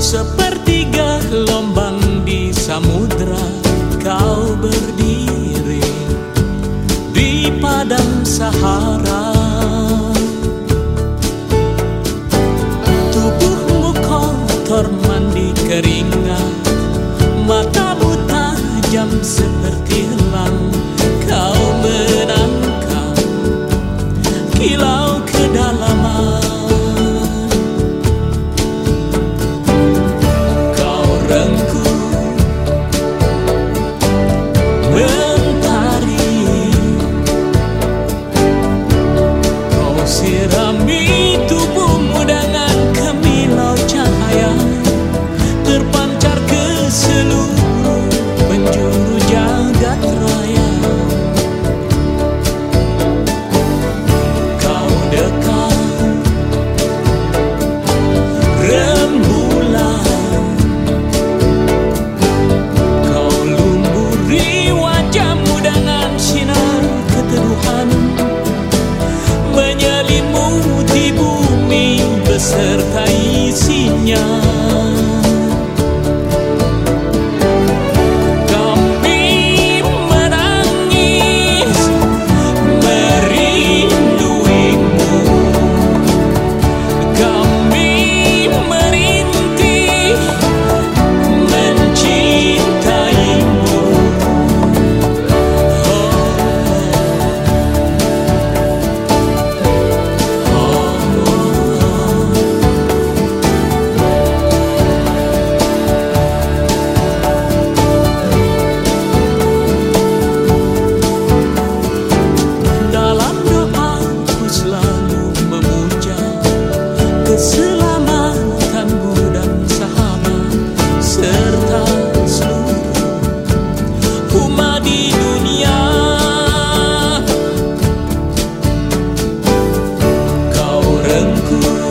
Sepertiga gelombang di samudra kau berdiri Di padang Sahara Tubuhmu kotor mandi keringat Matamu tajam seperti lang Kau menangkap kilau. Ooh.